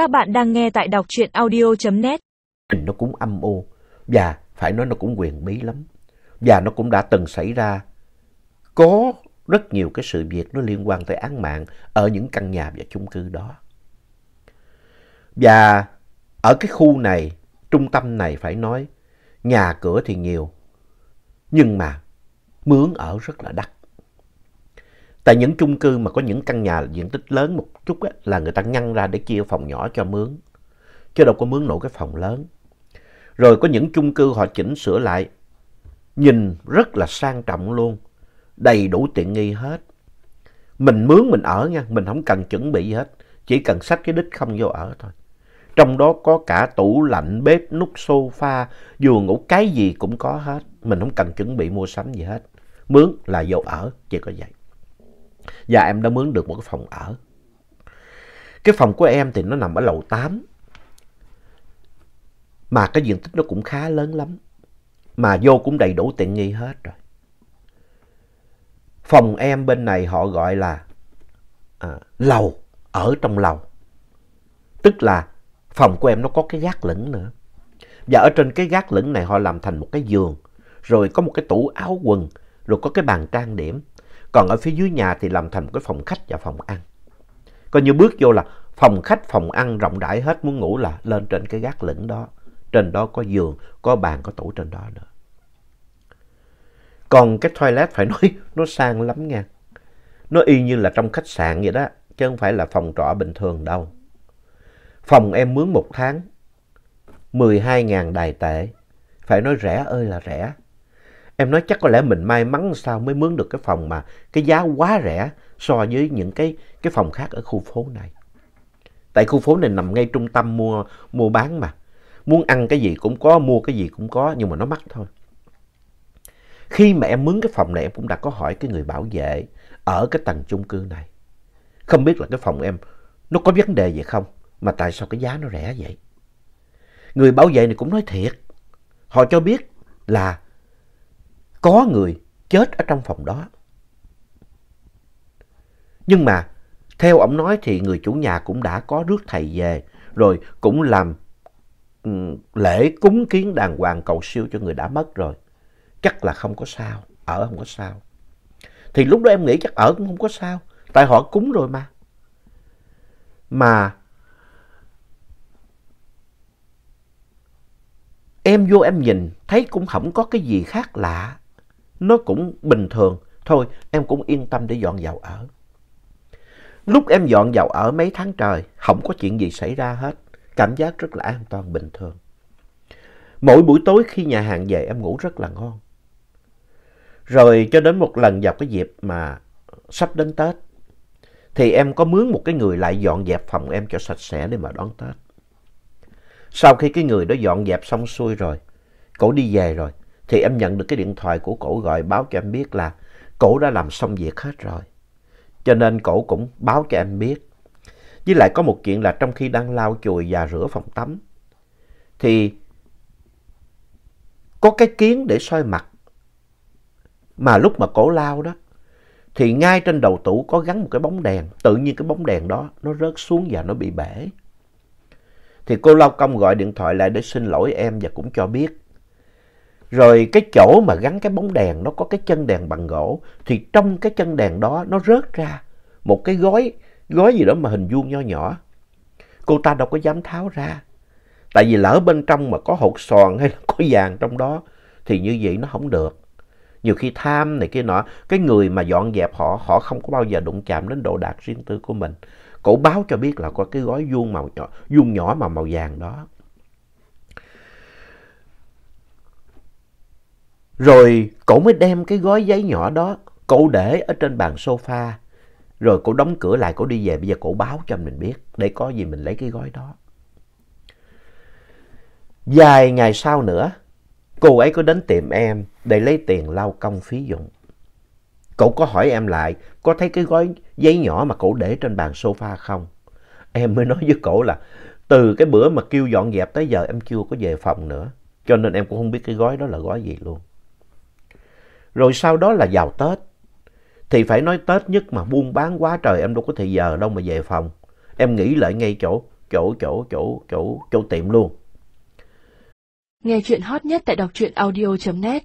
Các bạn đang nghe tại đọc truyện audio.net. Nó cũng âm u và phải nói nó cũng quyền bí lắm. Và nó cũng đã từng xảy ra có rất nhiều cái sự việc nó liên quan tới án mạng ở những căn nhà và chung cư đó. Và ở cái khu này, trung tâm này phải nói, nhà cửa thì nhiều, nhưng mà mướn ở rất là đắt. Tại những chung cư mà có những căn nhà diện tích lớn một chút á, là người ta ngăn ra để chia phòng nhỏ cho mướn. Chứ đâu có mướn nổi cái phòng lớn. Rồi có những chung cư họ chỉnh sửa lại, nhìn rất là sang trọng luôn, đầy đủ tiện nghi hết. Mình mướn mình ở nha, mình không cần chuẩn bị gì hết, chỉ cần xách cái đích không vô ở thôi. Trong đó có cả tủ lạnh, bếp, nút sofa, giường ngủ, cái gì cũng có hết. Mình không cần chuẩn bị mua sắm gì hết. Mướn là vô ở, chỉ có vậy. Và em đã mướn được một cái phòng ở. Cái phòng của em thì nó nằm ở lầu 8. Mà cái diện tích nó cũng khá lớn lắm. Mà vô cũng đầy đủ tiện nghi hết rồi. Phòng em bên này họ gọi là à, lầu, ở trong lầu. Tức là phòng của em nó có cái gác lửng nữa. Và ở trên cái gác lửng này họ làm thành một cái giường. Rồi có một cái tủ áo quần. Rồi có cái bàn trang điểm. Còn ở phía dưới nhà thì làm thành một cái phòng khách và phòng ăn. Coi như bước vô là phòng khách, phòng ăn rộng rãi hết muốn ngủ là lên trên cái gác lửng đó. Trên đó có giường, có bàn, có tủ trên đó nữa. Còn cái toilet phải nói nó sang lắm nha. Nó y như là trong khách sạn vậy đó, chứ không phải là phòng trọ bình thường đâu. Phòng em mướn một tháng 12.000 đài tệ. Phải nói rẻ ơi là rẻ. Em nói chắc có lẽ mình may mắn sao mới mướn được cái phòng mà cái giá quá rẻ so với những cái, cái phòng khác ở khu phố này. Tại khu phố này nằm ngay trung tâm mua, mua bán mà. Muốn ăn cái gì cũng có, mua cái gì cũng có, nhưng mà nó mắc thôi. Khi mà em mướn cái phòng này em cũng đã có hỏi cái người bảo vệ ở cái tầng chung cư này. Không biết là cái phòng em nó có vấn đề gì không, mà tại sao cái giá nó rẻ vậy? Người bảo vệ này cũng nói thiệt. Họ cho biết là có người chết ở trong phòng đó. Nhưng mà theo ông nói thì người chủ nhà cũng đã có rước thầy về rồi cũng làm ừ, lễ cúng kiến đàng hoàng cầu siêu cho người đã mất rồi. Chắc là không có sao, ở không có sao. Thì lúc đó em nghĩ chắc ở cũng không có sao, tại họ cúng rồi mà. Mà em vô em nhìn thấy cũng không có cái gì khác lạ. Nó cũng bình thường. Thôi em cũng yên tâm để dọn vào ở. Lúc em dọn vào ở mấy tháng trời, không có chuyện gì xảy ra hết. Cảm giác rất là an toàn bình thường. Mỗi buổi tối khi nhà hàng về em ngủ rất là ngon. Rồi cho đến một lần vào cái dịp mà sắp đến Tết, thì em có mướn một cái người lại dọn dẹp phòng em cho sạch sẽ để mà đón Tết. Sau khi cái người đó dọn dẹp xong xuôi rồi, cổ đi về rồi, thì em nhận được cái điện thoại của cổ gọi báo cho em biết là cổ đã làm xong việc hết rồi. Cho nên cổ cũng báo cho em biết. Với lại có một chuyện là trong khi đang lau chùi và rửa phòng tắm, thì có cái kiến để soi mặt. Mà lúc mà cổ lau đó, thì ngay trên đầu tủ có gắn một cái bóng đèn. Tự nhiên cái bóng đèn đó nó rớt xuống và nó bị bể. Thì cô lao công gọi điện thoại lại để xin lỗi em và cũng cho biết. Rồi cái chỗ mà gắn cái bóng đèn nó có cái chân đèn bằng gỗ. Thì trong cái chân đèn đó nó rớt ra một cái gói, gói gì đó mà hình vuông nho nhỏ. Cô ta đâu có dám tháo ra. Tại vì lỡ bên trong mà có hột xoàn hay là có vàng trong đó thì như vậy nó không được. Nhiều khi tham này kia nọ, cái người mà dọn dẹp họ, họ không có bao giờ đụng chạm đến đồ đạc riêng tư của mình. Cổ báo cho biết là có cái gói vuông màu nhỏ, vuông nhỏ mà màu vàng đó. Rồi cậu mới đem cái gói giấy nhỏ đó, cậu để ở trên bàn sofa. Rồi cậu đóng cửa lại, cậu đi về, bây giờ cậu báo cho mình biết, để có gì mình lấy cái gói đó. Vài ngày sau nữa, cô ấy có đến tìm em để lấy tiền lao công phí dụng. Cậu có hỏi em lại, có thấy cái gói giấy nhỏ mà cậu để trên bàn sofa không? Em mới nói với cậu là, từ cái bữa mà kêu dọn dẹp tới giờ em chưa có về phòng nữa. Cho nên em cũng không biết cái gói đó là gói gì luôn. Rồi sau đó là vào Tết. Thì phải nói Tết nhất mà buôn bán quá trời em đâu có thời giờ đâu mà về phòng. Em nghĩ lại ngay chỗ, chỗ, chỗ, chỗ, chỗ, chỗ tiệm luôn. Nghe chuyện hot nhất tại đọc truyện audio.net